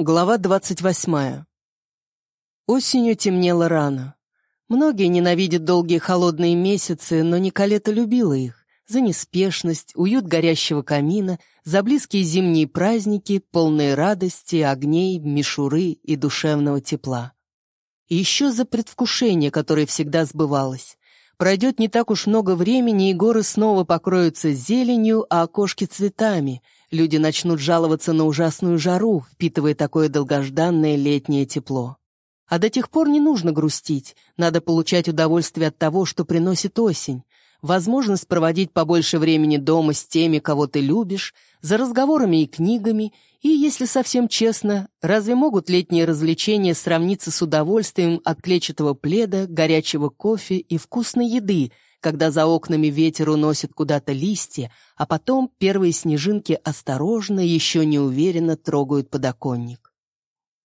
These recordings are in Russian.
Глава двадцать восьмая. Осенью темнело рано. Многие ненавидят долгие холодные месяцы, но Николета любила их. За неспешность, уют горящего камина, за близкие зимние праздники, полные радости, огней, мишуры и душевного тепла. И еще за предвкушение, которое всегда сбывалось. Пройдет не так уж много времени, и горы снова покроются зеленью, а окошки цветами — люди начнут жаловаться на ужасную жару, впитывая такое долгожданное летнее тепло. А до тех пор не нужно грустить, надо получать удовольствие от того, что приносит осень, возможность проводить побольше времени дома с теми, кого ты любишь, за разговорами и книгами, и, если совсем честно, разве могут летние развлечения сравниться с удовольствием от клетчатого пледа, горячего кофе и вкусной еды, когда за окнами ветер уносит куда-то листья, а потом первые снежинки осторожно, еще неуверенно трогают подоконник.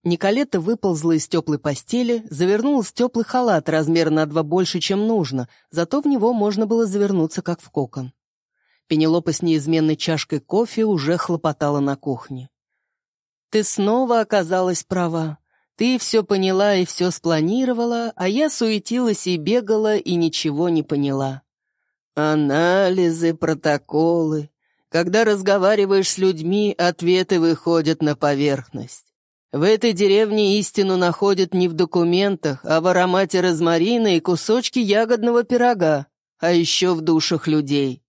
Николета выползла из теплой постели, завернулась в теплый халат размер на два больше, чем нужно, зато в него можно было завернуться, как в кокон. Пенелопа с неизменной чашкой кофе уже хлопотала на кухне. «Ты снова оказалась права. Ты все поняла и все спланировала, а я суетилась и бегала, и ничего не поняла. Анализы, протоколы. Когда разговариваешь с людьми, ответы выходят на поверхность. В этой деревне истину находят не в документах, а в аромате розмарина и кусочки ягодного пирога, а еще в душах людей.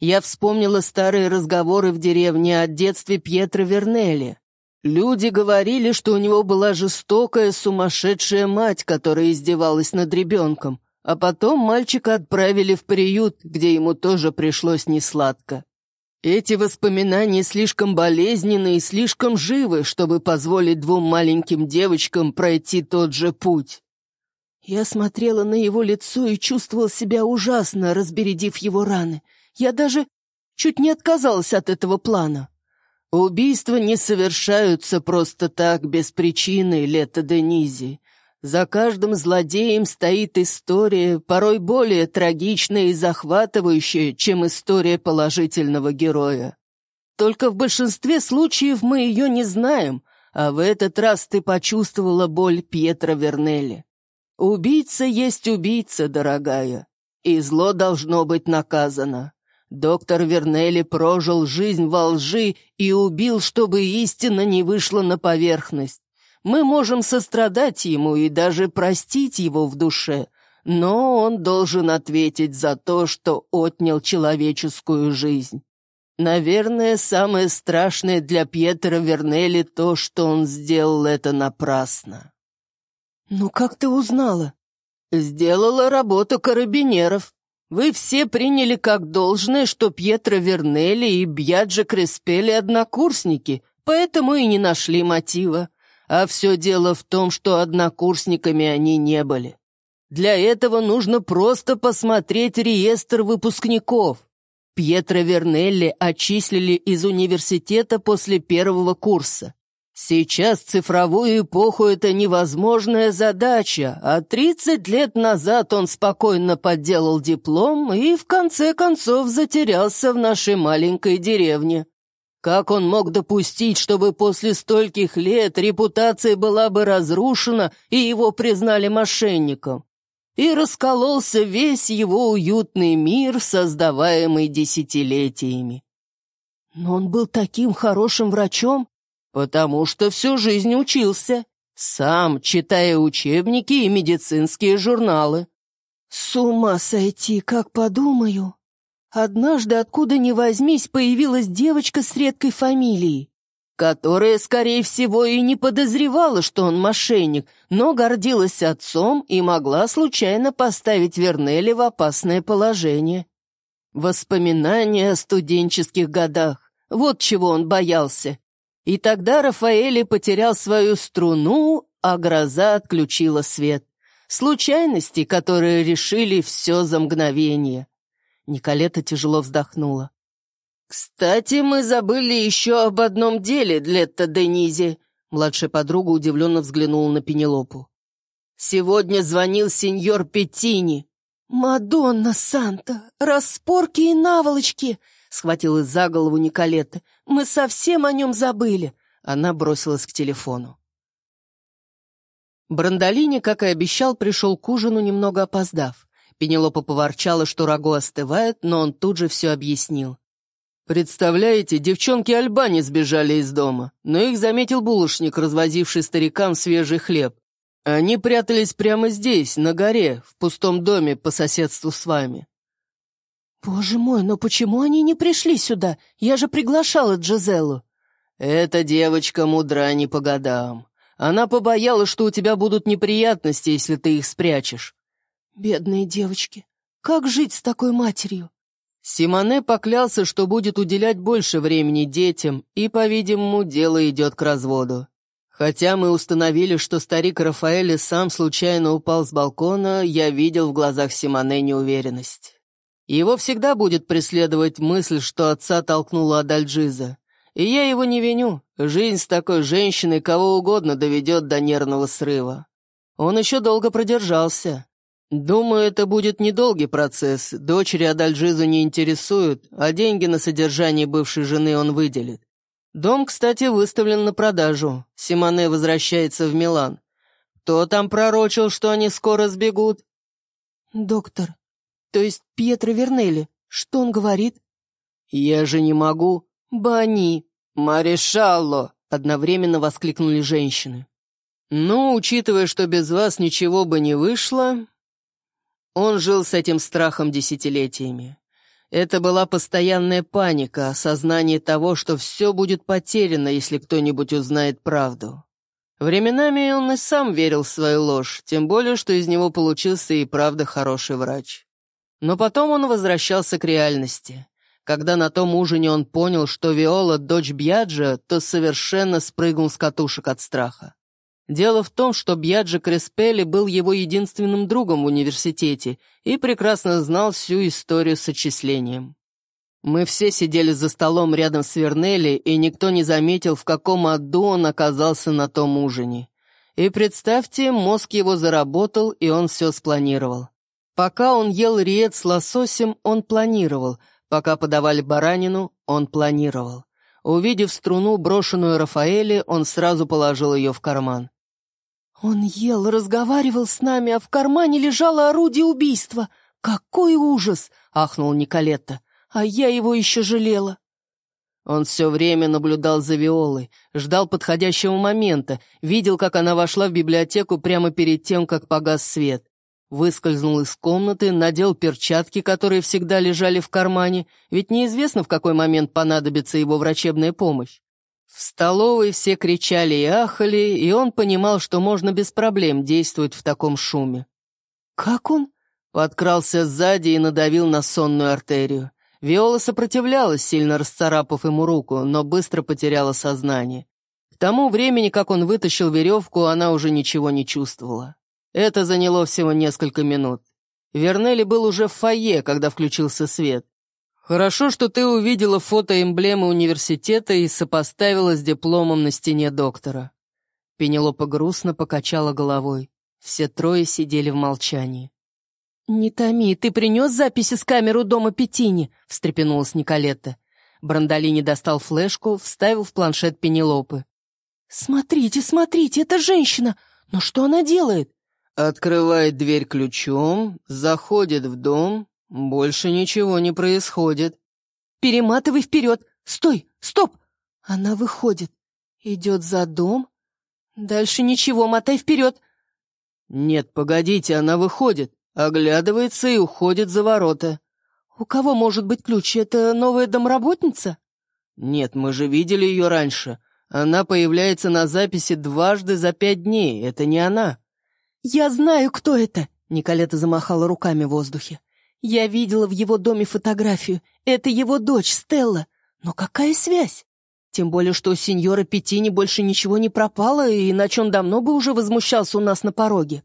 Я вспомнила старые разговоры в деревне о детстве Пьетро Вернелли. Люди говорили, что у него была жестокая, сумасшедшая мать, которая издевалась над ребенком, а потом мальчика отправили в приют, где ему тоже пришлось несладко. Эти воспоминания слишком болезненны и слишком живы, чтобы позволить двум маленьким девочкам пройти тот же путь. Я смотрела на его лицо и чувствовала себя ужасно, разбередив его раны. Я даже чуть не отказалась от этого плана. Убийства не совершаются просто так, без причины, Лето Денизи. За каждым злодеем стоит история, порой более трагичная и захватывающая, чем история положительного героя. Только в большинстве случаев мы ее не знаем, а в этот раз ты почувствовала боль Пьетро Вернелли. Убийца есть убийца, дорогая, и зло должно быть наказано. Доктор Вернелли прожил жизнь во лжи и убил, чтобы истина не вышла на поверхность. Мы можем сострадать ему и даже простить его в душе, но он должен ответить за то, что отнял человеческую жизнь. Наверное, самое страшное для Пьетера Вернелли то, что он сделал это напрасно. «Ну как ты узнала?» «Сделала работу карабинеров. Вы все приняли как должное, что Пьетро Вернелли и Бьяджо Креспели однокурсники, поэтому и не нашли мотива. А все дело в том, что однокурсниками они не были. Для этого нужно просто посмотреть реестр выпускников. Пьетро Вернелли отчислили из университета после первого курса. Сейчас цифровую эпоху это невозможная задача, а 30 лет назад он спокойно подделал диплом и в конце концов затерялся в нашей маленькой деревне. Как он мог допустить, чтобы после стольких лет репутация была бы разрушена и его признали мошенником? И раскололся весь его уютный мир, создаваемый десятилетиями. Но он был таким хорошим врачом, «Потому что всю жизнь учился, сам читая учебники и медицинские журналы». «С ума сойти, как подумаю!» Однажды, откуда ни возьмись, появилась девочка с редкой фамилией, которая, скорее всего, и не подозревала, что он мошенник, но гордилась отцом и могла случайно поставить Вернелли в опасное положение. Воспоминания о студенческих годах. Вот чего он боялся. И тогда Рафаэли потерял свою струну, а гроза отключила свет. Случайности, которые решили все за мгновение. Николета тяжело вздохнула. «Кстати, мы забыли еще об одном деле, Летта Денизи», Младшая подруга удивленно взглянула на Пенелопу. «Сегодня звонил сеньор Петтини». «Мадонна Санта! Распорки и наволочки!» Схватилась за голову Николетта. «Мы совсем о нем забыли. Она бросилась к телефону. Брандолини, как и обещал, пришел к ужину, немного опоздав. Пенелопа поворчала, что рагу остывает, но он тут же все объяснил. «Представляете, девчонки Альбани сбежали из дома, но их заметил булочник, развозивший старикам свежий хлеб. Они прятались прямо здесь, на горе, в пустом доме по соседству с вами». «Боже мой, но почему они не пришли сюда? Я же приглашала Джизеллу». «Эта девочка мудра не по годам. Она побоялась, что у тебя будут неприятности, если ты их спрячешь». «Бедные девочки, как жить с такой матерью?» Симоне поклялся, что будет уделять больше времени детям, и, по-видимому, дело идет к разводу. Хотя мы установили, что старик Рафаэль сам случайно упал с балкона, я видел в глазах Симоне неуверенность. Его всегда будет преследовать мысль, что отца толкнула Адальджиза. И я его не виню. Жизнь с такой женщиной кого угодно доведет до нервного срыва. Он еще долго продержался. «Думаю, это будет недолгий процесс. Дочери Адальжизу не интересуют, а деньги на содержание бывшей жены он выделит. Дом, кстати, выставлен на продажу. Симоне возвращается в Милан. Кто там пророчил, что они скоро сбегут?» «Доктор, то есть Пьетро Вернелли, что он говорит?» «Я же не могу». «Бани». «Марешалло!» — одновременно воскликнули женщины. «Ну, учитывая, что без вас ничего бы не вышло, он жил с этим страхом десятилетиями. Это была постоянная паника, осознание того, что все будет потеряно, если кто-нибудь узнает правду. Временами он и сам верил в свою ложь, тем более, что из него получился и правда хороший врач. Но потом он возвращался к реальности. Когда на том ужине он понял, что Виола — дочь Бьяджа, то совершенно спрыгнул с катушек от страха. Дело в том, что Бьяджи Креспелли был его единственным другом в университете и прекрасно знал всю историю с отчислением. Мы все сидели за столом рядом с Вернелли, и никто не заметил, в каком аду он оказался на том ужине. И представьте, мозг его заработал, и он все спланировал. Пока он ел риет с лососем, он планировал. Пока подавали баранину, он планировал. Увидев струну, брошенную Рафаэле, он сразу положил ее в карман. «Он ел, разговаривал с нами, а в кармане лежало орудие убийства. Какой ужас!» — ахнул Николетта. «А я его еще жалела». Он все время наблюдал за Виолой, ждал подходящего момента, видел, как она вошла в библиотеку прямо перед тем, как погас свет. Выскользнул из комнаты, надел перчатки, которые всегда лежали в кармане, ведь неизвестно, в какой момент понадобится его врачебная помощь. В столовой все кричали и ахали, и он понимал, что можно без проблем действовать в таком шуме. «Как он?» Подкрался сзади и надавил на сонную артерию. Виола сопротивлялась, сильно расцарапав ему руку, но быстро потеряла сознание. К тому времени, как он вытащил веревку, она уже ничего не чувствовала. Это заняло всего несколько минут. Вернелли был уже в фойе, когда включился свет. «Хорошо, что ты увидела фото эмблемы университета и сопоставила с дипломом на стене доктора». Пенелопа грустно покачала головой. Все трое сидели в молчании. «Не томи, ты принес записи с камеру дома Петини?» — встрепенулась Николетта. Брандолини достал флешку, вставил в планшет Пенелопы. «Смотрите, смотрите, это женщина! Но что она делает?» «Открывает дверь ключом, заходит в дом, «Больше ничего не происходит». «Перематывай вперед! Стой! Стоп!» Она выходит. Идет за дом. Дальше ничего, мотай вперед. «Нет, погодите, она выходит, оглядывается и уходит за ворота». «У кого может быть ключ? Это новая домработница?» «Нет, мы же видели ее раньше. Она появляется на записи дважды за пять дней. Это не она». «Я знаю, кто это!» Николета замахала руками в воздухе. Я видела в его доме фотографию. Это его дочь, Стелла. Но какая связь? Тем более, что у сеньора Петини больше ничего не пропало, иначе он давно бы уже возмущался у нас на пороге.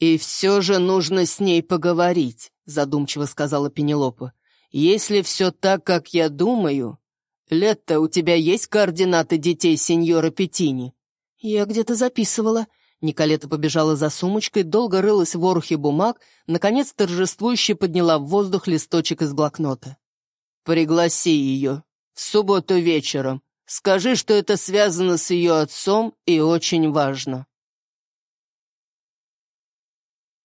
«И все же нужно с ней поговорить», — задумчиво сказала Пенелопа. «Если все так, как я думаю...» «Летто, у тебя есть координаты детей сеньора Петини?» «Я где-то записывала. Николета побежала за сумочкой, долго рылась в ворохе бумаг, наконец торжествующе подняла в воздух листочек из блокнота. «Пригласи ее. В субботу вечером. Скажи, что это связано с ее отцом и очень важно».